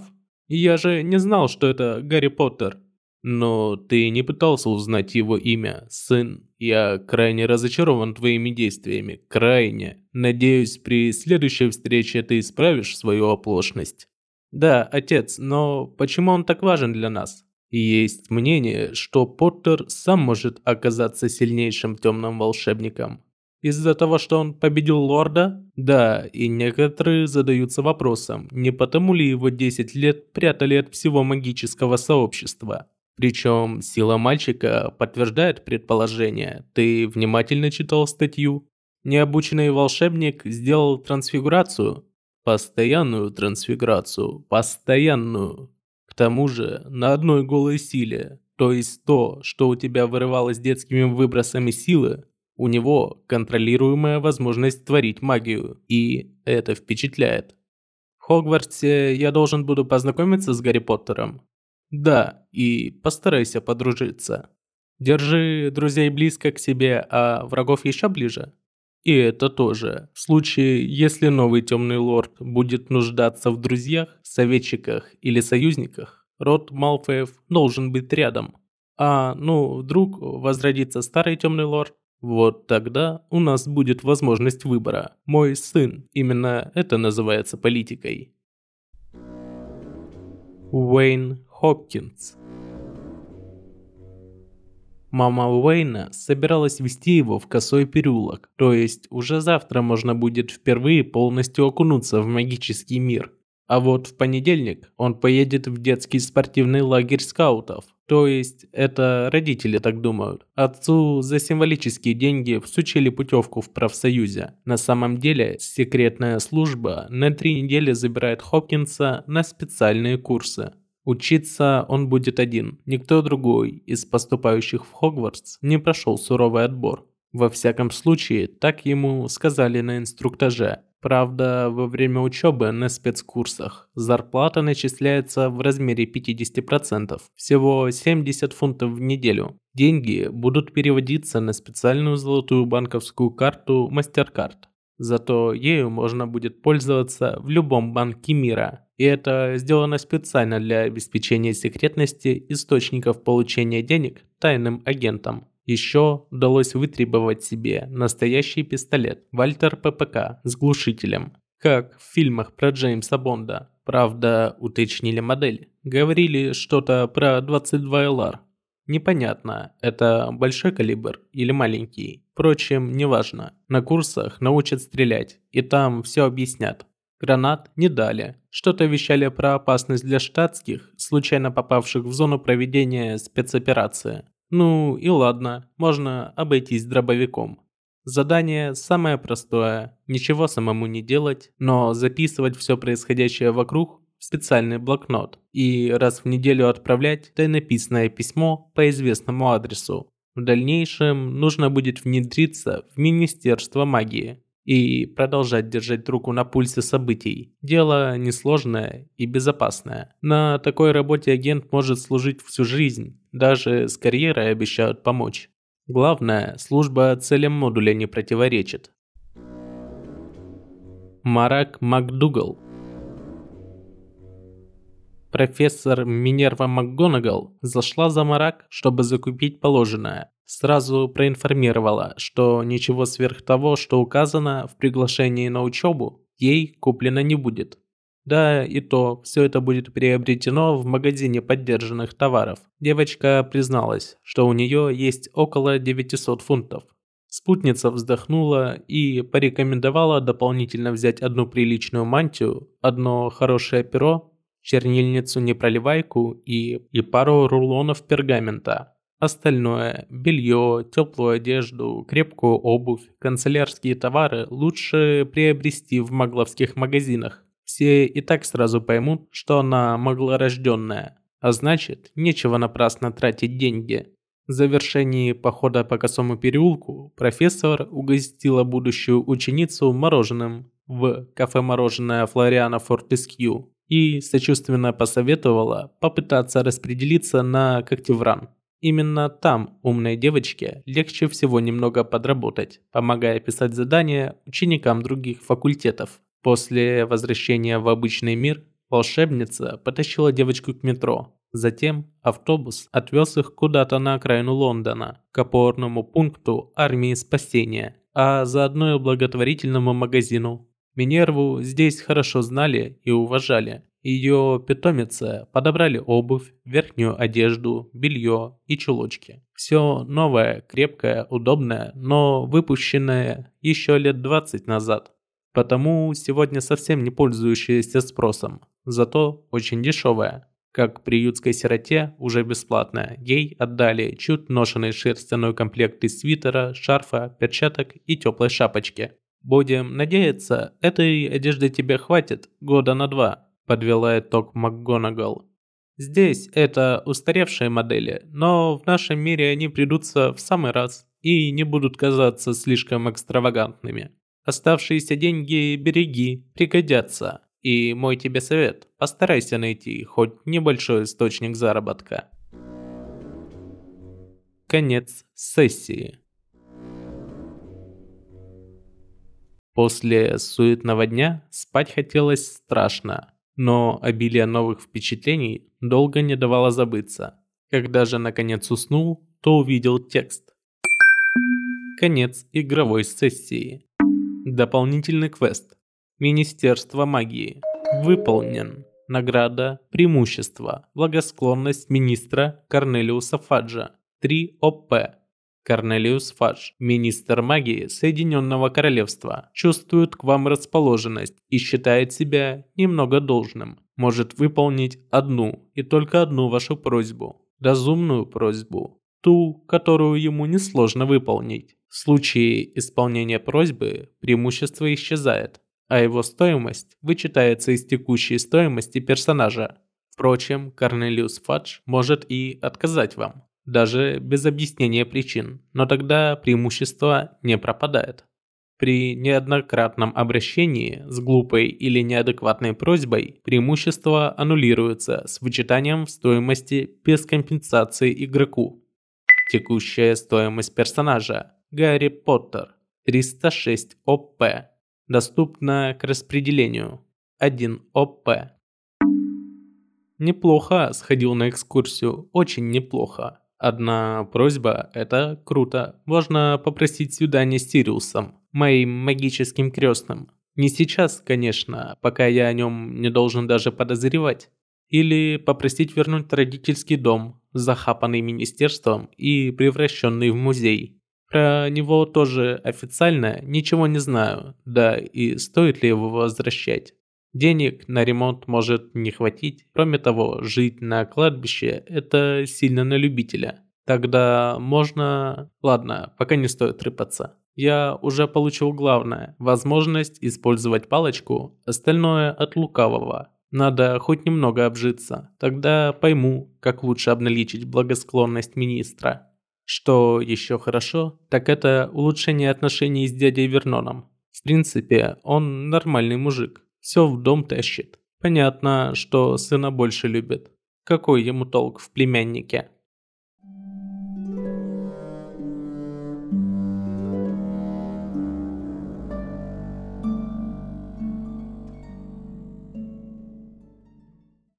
Я же не знал, что это Гарри Поттер. Но ты не пытался узнать его имя, сын. Я крайне разочарован твоими действиями, крайне. Надеюсь, при следующей встрече ты исправишь свою оплошность. Да, отец, но почему он так важен для нас? Есть мнение, что Поттер сам может оказаться сильнейшим темным волшебником. Из-за того, что он победил лорда? Да, и некоторые задаются вопросом, не потому ли его 10 лет прятали от всего магического сообщества. Причем сила мальчика подтверждает предположение. Ты внимательно читал статью? Необученный волшебник сделал трансфигурацию? Постоянную трансфигурацию. Постоянную. К тому же, на одной голой силе. То есть то, что у тебя вырывалось детскими выбросами силы, у него контролируемая возможность творить магию, и это впечатляет. В Хогвартсе я должен буду познакомиться с Гарри Поттером? Да, и постарайся подружиться. Держи друзей близко к себе, а врагов еще ближе. И это тоже. В случае, если новый темный лорд будет нуждаться в друзьях, советчиках или союзниках, род Малфоев должен быть рядом. А, ну, вдруг возродится старый темный лорд, вот тогда у нас будет возможность выбора. Мой сын. Именно это называется политикой. Уэйн Хопкинс Мама Уэйна собиралась вести его в косой переулок, то есть уже завтра можно будет впервые полностью окунуться в магический мир. А вот в понедельник он поедет в детский спортивный лагерь скаутов. То есть, это родители так думают. Отцу за символические деньги всучили путевку в профсоюзе. На самом деле, секретная служба на три недели забирает Хопкинса на специальные курсы. Учиться он будет один. Никто другой из поступающих в Хогвартс не прошел суровый отбор. Во всяком случае, так ему сказали на инструктаже. Правда, во время учебы на спецкурсах зарплата начисляется в размере 50%, всего 70 фунтов в неделю. Деньги будут переводиться на специальную золотую банковскую карту MasterCard. Зато ею можно будет пользоваться в любом банке мира. И это сделано специально для обеспечения секретности источников получения денег тайным агентам. Еще удалось вытребовать себе настоящий пистолет Вальтер ППК с глушителем, как в фильмах про Джеймса Бонда. Правда, уточнили модель. Говорили что-то про 22 LR. Непонятно, это большой калибр или маленький. Впрочем, неважно. На курсах научат стрелять, и там все объяснят. Гранат не дали. Что-то вещали про опасность для штатских, случайно попавших в зону проведения спецоперации. Ну и ладно, можно обойтись дробовиком. Задание самое простое, ничего самому не делать, но записывать все происходящее вокруг в специальный блокнот и раз в неделю отправлять тайнописное письмо по известному адресу. В дальнейшем нужно будет внедриться в Министерство магии и продолжать держать руку на пульсе событий. Дело несложное и безопасное. На такой работе агент может служить всю жизнь, даже с карьерой обещают помочь. Главное, служба целям модуля не противоречит. Марак МакДугал Профессор Минерва МакГонагал зашла за Марак, чтобы закупить положенное. Сразу проинформировала, что ничего сверх того, что указано в приглашении на учебу, ей куплено не будет. Да, и то, все это будет приобретено в магазине поддержанных товаров. Девочка призналась, что у нее есть около 900 фунтов. Спутница вздохнула и порекомендовала дополнительно взять одну приличную мантию, одно хорошее перо чернильницу-непроливайку и, и пару рулонов пергамента. Остальное – белье, теплую одежду, крепкую обувь, канцелярские товары лучше приобрести в магловских магазинах. Все и так сразу поймут, что она маглорожденная, а значит, нечего напрасно тратить деньги. В завершении похода по косому переулку профессор угостила будущую ученицу мороженым в кафе «Мороженое Флориана Фортескью» и сочувственно посоветовала попытаться распределиться на Когтевран. Именно там умной девочке легче всего немного подработать, помогая писать задания ученикам других факультетов. После возвращения в обычный мир волшебница потащила девочку к метро. Затем автобус отвез их куда-то на окраину Лондона, к опорному пункту армии спасения, а заодно и благотворительному магазину Минерву здесь хорошо знали и уважали. Ее питомицы подобрали обувь, верхнюю одежду, белье и чулочки. Все новое, крепкое, удобное, но выпущенное еще лет 20 назад. Потому сегодня совсем не пользующееся спросом, зато очень дешевое. Как приютской сироте, уже бесплатная, ей отдали чуть ношенный шерстяной комплект из свитера, шарфа, перчаток и теплой шапочки. Будем надеяться, этой одежды тебе хватит года на два подвела итог МакГонагал. Здесь это устаревшие модели, но в нашем мире они придутся в самый раз и не будут казаться слишком экстравагантными. Оставшиеся деньги береги, пригодятся. И мой тебе совет, постарайся найти хоть небольшой источник заработка. Конец сессии. После суетного дня спать хотелось страшно но обилие новых впечатлений долго не давало забыться. Когда же наконец уснул, то увидел текст. Конец игровой сессии. Дополнительный квест. Министерство магии. Выполнен. Награда «Преимущество. Благосклонность министра Корнелиуса Фаджа». 3 ОП. Корнелиус Фадж, министр магии Соединенного Королевства, чувствует к вам расположенность и считает себя немного должным. Может выполнить одну и только одну вашу просьбу. Разумную просьбу. Ту, которую ему несложно выполнить. В случае исполнения просьбы преимущество исчезает, а его стоимость вычитается из текущей стоимости персонажа. Впрочем, Корнелиус Фадж может и отказать вам даже без объяснения причин, но тогда преимущество не пропадает. При неоднократном обращении с глупой или неадекватной просьбой преимущество аннулируется с вычитанием в стоимости без компенсации игроку. Текущая стоимость персонажа Гарри Поттер 306 ОП доступна к распределению 1 ОП. Неплохо сходил на экскурсию, очень неплохо. Одна просьба – это круто. Можно попросить свидание с Сириусом, моим магическим крестным. Не сейчас, конечно, пока я о нем не должен даже подозревать. Или попросить вернуть родительский дом, захапанный министерством и превращенный в музей. Про него тоже официально ничего не знаю, да и стоит ли его возвращать. Денег на ремонт может не хватить. Кроме того, жить на кладбище – это сильно на любителя. Тогда можно... Ладно, пока не стоит рыпаться. Я уже получил главное – возможность использовать палочку, остальное от лукавого. Надо хоть немного обжиться, тогда пойму, как лучше обналичить благосклонность министра. Что еще хорошо, так это улучшение отношений с дядей Верноном. В принципе, он нормальный мужик. Все в дом тащит. Понятно, что сына больше любит. Какой ему толк в племяннике?